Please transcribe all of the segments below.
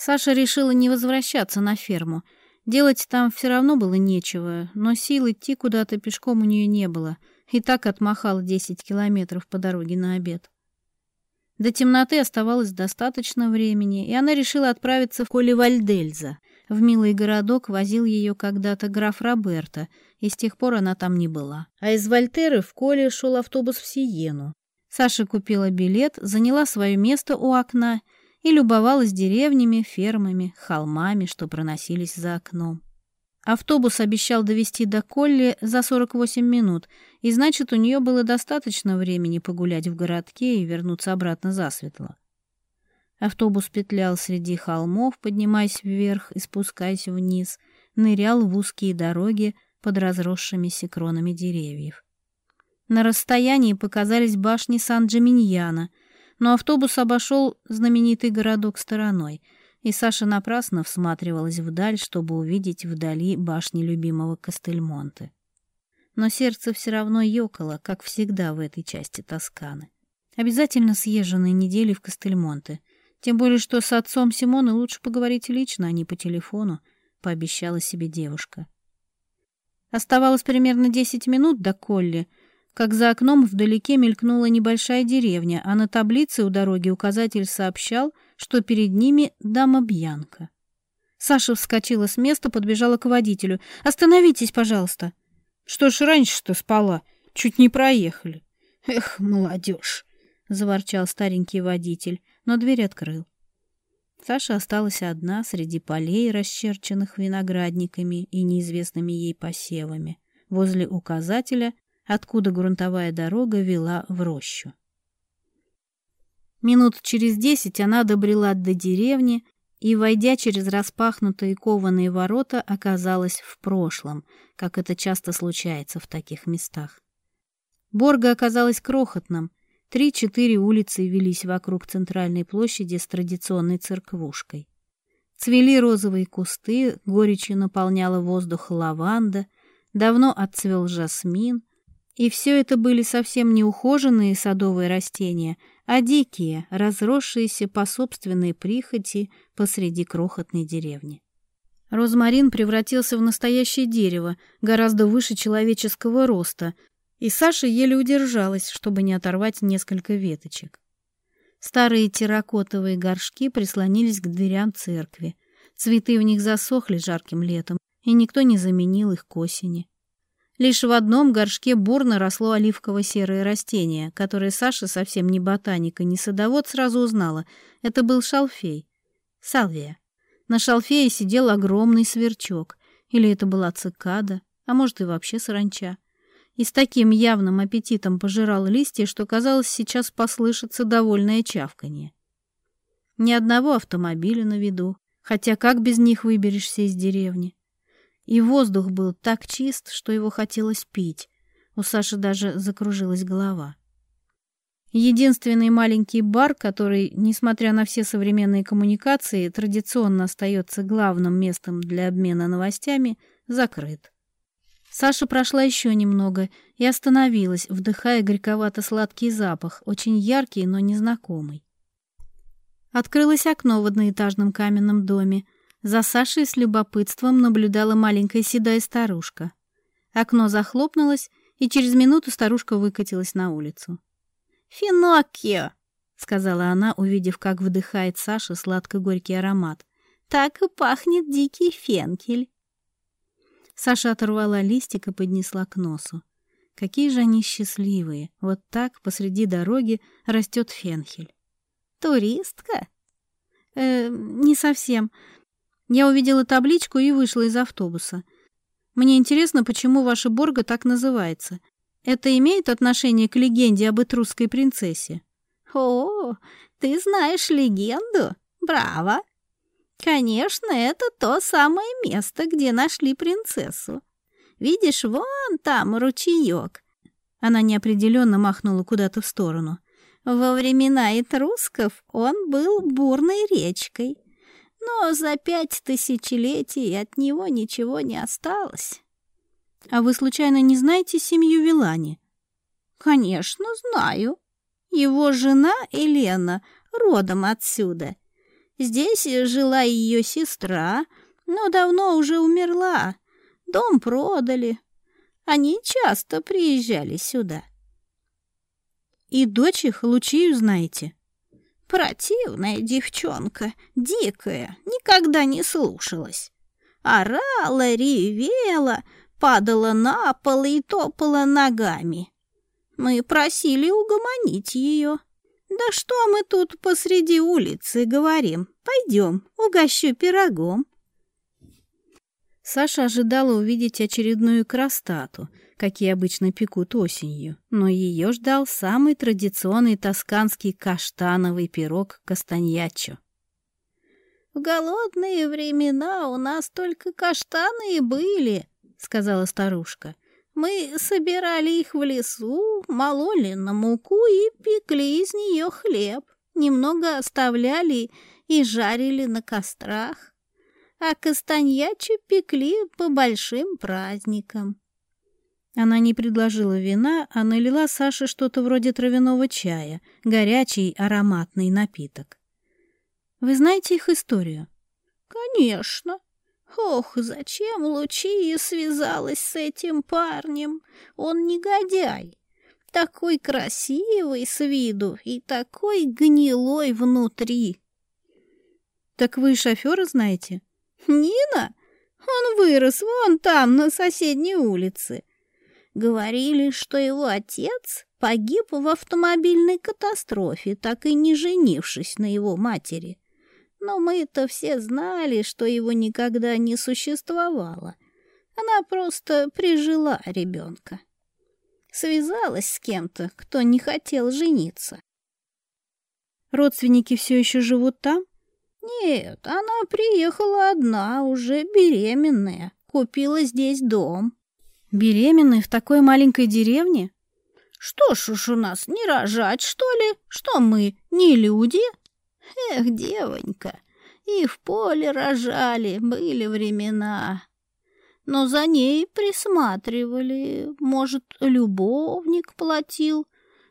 Саша решила не возвращаться на ферму. Делать там все равно было нечего, но сил идти куда-то пешком у нее не было. И так отмахала 10 километров по дороге на обед. До темноты оставалось достаточно времени, и она решила отправиться в Колевальдельза. В милый городок возил ее когда-то граф Роберта, и с тех пор она там не была. А из Вольтеры в Коле шел автобус в Сиену. Саша купила билет, заняла свое место у окна — и любовалась деревнями, фермами, холмами, что проносились за окном. Автобус обещал довести до Колли за 48 минут, и значит, у нее было достаточно времени погулять в городке и вернуться обратно засветло. Автобус петлял среди холмов, поднимаясь вверх и спускаясь вниз, нырял в узкие дороги под разросшимися кронами деревьев. На расстоянии показались башни Сан-Джаминьяна — но автобус обошел знаменитый городок стороной, и Саша напрасно всматривалась вдаль, чтобы увидеть вдали башни любимого Кастельмонте. Но сердце все равно ёкало, как всегда в этой части Тосканы. Обязательно съезжу на недели в Кастельмонте. Тем более, что с отцом Симоны лучше поговорить лично, а не по телефону, — пообещала себе девушка. Оставалось примерно десять минут до Колли, как за окном вдалеке мелькнула небольшая деревня, а на таблице у дороги указатель сообщал, что перед ними дама Бьянка. Саша вскочила с места, подбежала к водителю. «Остановитесь, пожалуйста!» «Что ж раньше-то спала? Чуть не проехали!» «Эх, молодежь!» — заворчал старенький водитель, но дверь открыл. Саша осталась одна среди полей, расчерченных виноградниками и неизвестными ей посевами, возле указателя, откуда грунтовая дорога вела в рощу. Минут через десять она добрела до деревни и, войдя через распахнутые кованые ворота, оказалась в прошлом, как это часто случается в таких местах. Борга оказалась крохотным. Три-четыре улицы велись вокруг центральной площади с традиционной церквушкой. Цвели розовые кусты, горечью наполняла воздух лаванда, давно отцвел жасмин, и все это были совсем не ухоженные садовые растения, а дикие, разросшиеся по собственной прихоти посреди крохотной деревни. Розмарин превратился в настоящее дерево, гораздо выше человеческого роста, и Саша еле удержалась, чтобы не оторвать несколько веточек. Старые терракотовые горшки прислонились к дверям церкви. Цветы в них засохли жарким летом, и никто не заменил их к осени. Лишь в одном горшке бурно росло оливково-серое растение, которое Саша, совсем не ботаник и не садовод, сразу узнала. Это был шалфей. Салвия. На шалфее сидел огромный сверчок. Или это была цикада, а может и вообще саранча. И с таким явным аппетитом пожирал листья, что, казалось, сейчас послышится довольное чавканье. Ни одного автомобиля на виду, хотя как без них выберешься из деревни? И воздух был так чист, что его хотелось пить. У Саши даже закружилась голова. Единственный маленький бар, который, несмотря на все современные коммуникации, традиционно остается главным местом для обмена новостями, закрыт. Саша прошла еще немного и остановилась, вдыхая горьковато-сладкий запах, очень яркий, но незнакомый. Открылось окно в одноэтажном каменном доме. За Сашей с любопытством наблюдала маленькая седая старушка. Окно захлопнулось, и через минуту старушка выкатилась на улицу. «Финоккио!» — сказала она, увидев, как вдыхает Саша сладко-горький аромат. «Так и пахнет дикий фенкель!» Саша оторвала листик и поднесла к носу. Какие же они счастливые! Вот так посреди дороги растет фенхель. «Туристка?» э, «Не совсем. Я увидела табличку и вышла из автобуса. Мне интересно, почему ваша Борга так называется. Это имеет отношение к легенде об этрусской принцессе? О, ты знаешь легенду? Браво! Конечно, это то самое место, где нашли принцессу. Видишь, вон там ручеек. Она неопределенно махнула куда-то в сторону. Во времена этрусков он был бурной речкой но за пять тысячелетий от него ничего не осталось. А вы случайно не знаете семью Вилани? Конечно, знаю. Его жена Елена родом отсюда. Здесь жила ее сестра, но давно уже умерла. Дом продали. Они часто приезжали сюда. И дочь их Лучию знаете? Противная девчонка, дикая, никогда не слушалась. Орала, ревела, падала на пол и топала ногами. Мы просили угомонить ее. «Да что мы тут посреди улицы говорим? Пойдем, угощу пирогом». Саша ожидала увидеть очередную крастату, какие обычно пекут осенью, но ее ждал самый традиционный тосканский каштановый пирог кастаньячо. «В голодные времена у нас только каштаны и были», — сказала старушка. «Мы собирали их в лесу, мололи на муку и пекли из нее хлеб, немного оставляли и жарили на кострах» а кастаньячи пекли по большим праздникам. Она не предложила вина, а налила Саше что-то вроде травяного чая, горячий ароматный напиток. «Вы знаете их историю?» «Конечно», Ох, зачем Лучия связалась с этим парнем? Он негодяй. Такой красивый с виду и такой гнилой внутри. Так вы шофера знаете? Нина? Он вырос вон там, на соседней улице. Говорили, что его отец погиб в автомобильной катастрофе, так и не женившись на его матери. Но мы-то все знали, что его никогда не существовало. Она просто прижила ребенка. Связалась с кем-то, кто не хотел жениться. Родственники все еще живут там? Нет, она приехала одна, уже беременная, купила здесь дом. Беременная в такой маленькой деревне? Что ж уж у нас не рожать, что ли? Что мы, не люди? Эх, девонька, и в поле рожали, были времена. Но за ней присматривали, может, любовник платил.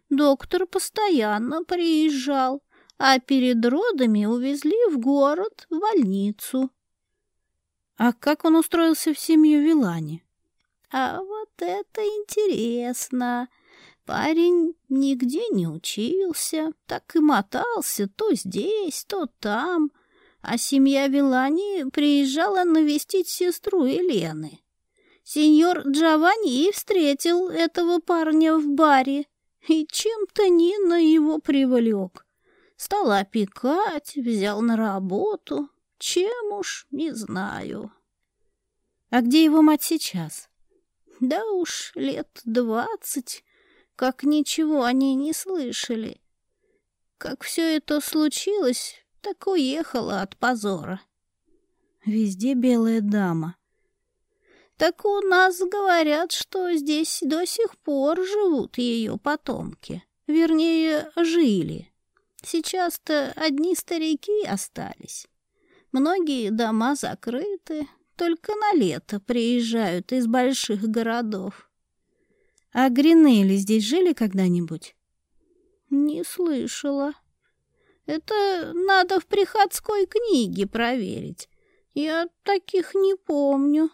Доктор постоянно приезжал а перед родами увезли в город, в больницу. А как он устроился в семью Вилани? А вот это интересно. Парень нигде не учился, так и мотался то здесь, то там. А семья Вилани приезжала навестить сестру Елены. Сеньор Джованни встретил этого парня в баре и чем-то Нина его привлек. Стала опекать, взял на работу. Чем уж, не знаю. А где его мать сейчас? Да уж лет двадцать, как ничего они не слышали. Как все это случилось, так уехала от позора. Везде белая дама. Так у нас говорят, что здесь до сих пор живут ее потомки. Вернее, жили. Сейчас-то одни старики остались. Многие дома закрыты, только на лето приезжают из больших городов. А Гринели здесь жили когда-нибудь? Не слышала. Это надо в приходской книге проверить. Я таких не помню.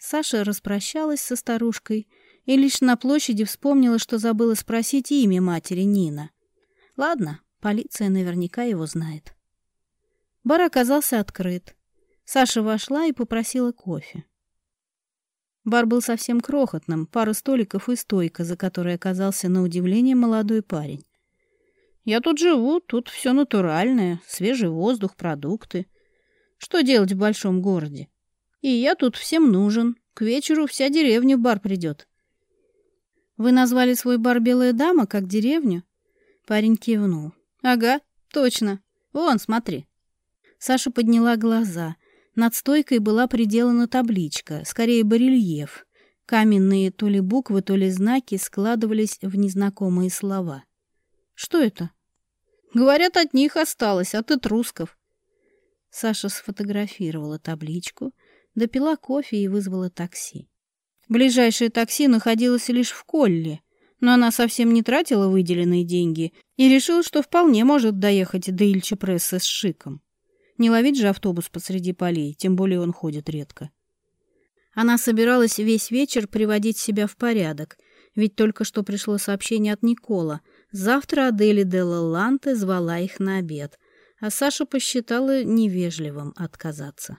Саша распрощалась со старушкой и лишь на площади вспомнила, что забыла спросить имя матери Нина. Ладно, полиция наверняка его знает. Бар оказался открыт. Саша вошла и попросила кофе. Бар был совсем крохотным, пара столиков и стойка, за которой оказался на удивление молодой парень. «Я тут живу, тут все натуральное, свежий воздух, продукты. Что делать в большом городе? И я тут всем нужен. К вечеру вся деревня в бар придет». «Вы назвали свой бар «Белая дама» как деревню?» Парень кивнул. «Ага, точно. Вон, смотри». Саша подняла глаза. Над стойкой была приделана табличка, скорее барельеф. Каменные то ли буквы, то ли знаки складывались в незнакомые слова. «Что это?» «Говорят, от них осталось, от этрусков». Саша сфотографировала табличку, допила кофе и вызвала такси. Ближайшее такси находилось лишь в Колле — но она совсем не тратила выделенные деньги и решила, что вполне может доехать до Ильчепрессы с шиком. Не ловить же автобус посреди полей, тем более он ходит редко. Она собиралась весь вечер приводить себя в порядок, ведь только что пришло сообщение от Никола. Завтра Адели де Лаланте звала их на обед, а Саша посчитала невежливым отказаться.